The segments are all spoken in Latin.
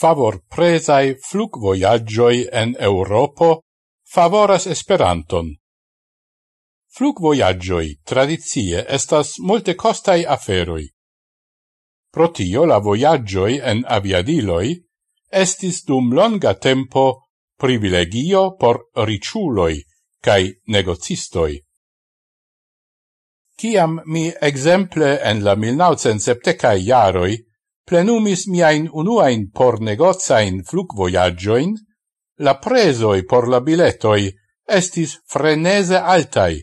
favor favorprezai flugvojagioi en Europo favoras Esperanton. Flugvojagioi tradizie estas multe costai aferoi. Protio la voyagioi en aviadiloi estis dum longa tempo privilegio por riciuloi cae negocistoi. Ciam mi exemple en la 1970 jaroi plenumis miain unuain por negozain flugvoyagioin, la presoi por la biletoi estis frenese altai,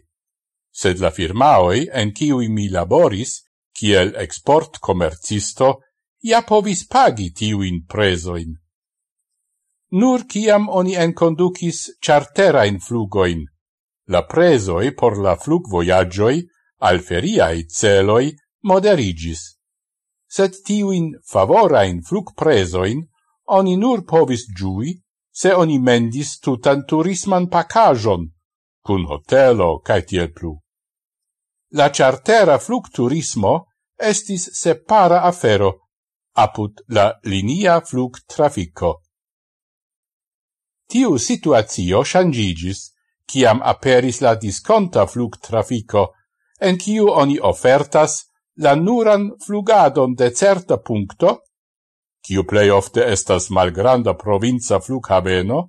sed la firmaoi en ciui mi laboris, kiel export commercisto, ja povis pagi tiuin presoin. Nur ciam oni enconducis charterain flugoin, la presoi por la flugvoyagioi al feriai celoi moderigis sed tiuin favorain flugpresoin oni nur povis giui se oni mendis tutan turisman pacajon, cun hotelo cae tiel plu. La chartera flugturismo estis separa afero apud la linia flug trafico. Tiu situatio shangigis, ciam aperis la disconta flug trafico, en ciu oni ofertas la nuran flugadon de certa puncto, kiu plei ofte estas malgranda provinza flughaveno,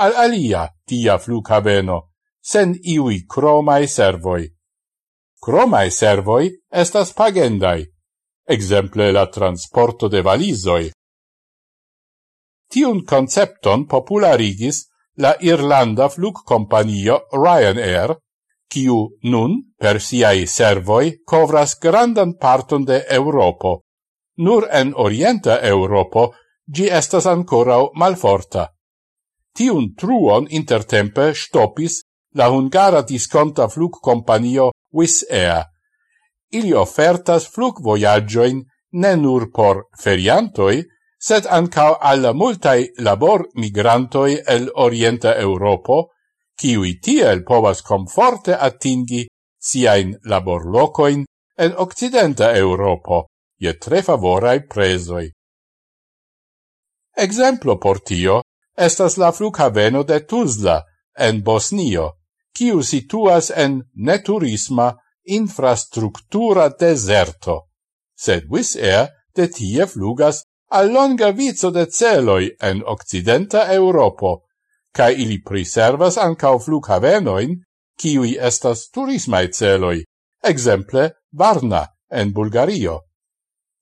al alia tia flughaveno, sen iui cromae servoi. Cromae servoi estas pagendai, exemple la transporto de valizoi. Tiun concepton popularigis la Irlanda flugcompanio Ryanair, kiu nun per siai servoi covras grandan parton de Europo. Nur en orienta Europo gi estas ancorau malforta. Tiun truon intertempe stopis la hungara disconta flugcompanio Wis Air. Ili ofertas flug voyagioin ne nur por feriantoi, sed ancao alla multai labor migrantoi el orienta Europo, kiui tiel povas comforte atingi siain laborlocoin en occidenta Europo, je tre favorai presoi. Exemplo por tio estas la flughaveno de Tuzla en Bosnio, kiu situas en neturisma infrastructura deserto, sed Wizz Air de tie flugas al longa vizo de celoi en occidenta Europo, cae ili priservas ancao flughavenoin, kiui estas turismae celoi, exemple Varna en Bulgario.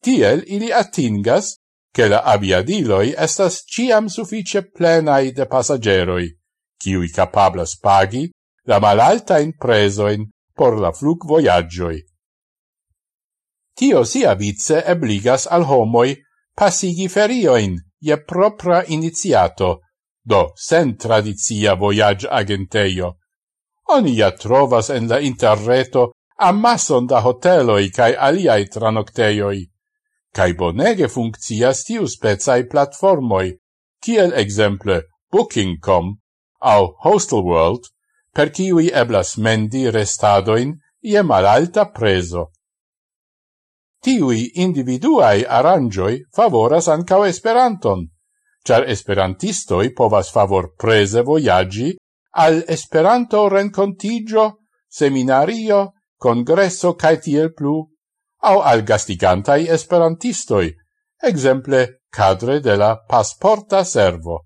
Tiel ili atingas che la aviadiloi estas ciam suffice plenai de passageroi, kiui capablas pagi la malalta presoin por la flug voyagioi. Tio sia vice ebligas al homoi passigi ferioin je propra iniziato, do sen tradizia voyage agenteio. Oni ja trovas en la interreto amason da hoteloi cae aliai tranocteioi. Cae bonege funccias tiu spezai platformoi, kiel exemple Booking.com au Hostelworld, per kiwi eblas mendi restadoin je malalta preso. Tiui individuai aranjoi favoras ancao Esperanton char esperantistoi povas favor prese voyagi al esperanto rencontigio, seminario, congresso cae tiel plu, au al gastigantai esperantistoi, exemple cadre de la pasporta servo.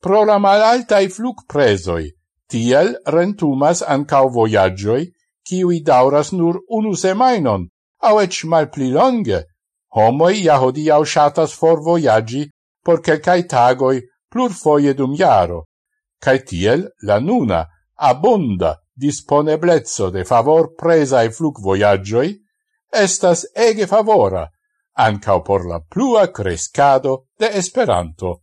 Pro la malaltai flug presoi, tiel rentumas ancau voyagioi, kiui dauras nur unu semainon, au ec mal pli longe, Homoi ja hodiau shatas for voyagi por quelcae tagoi plur foie dum iaro, cae tiel la nuna abunda, disponeblezzo de favor presae flug voyagioi estas ege favora, ancao por la plua crescado de Esperanto.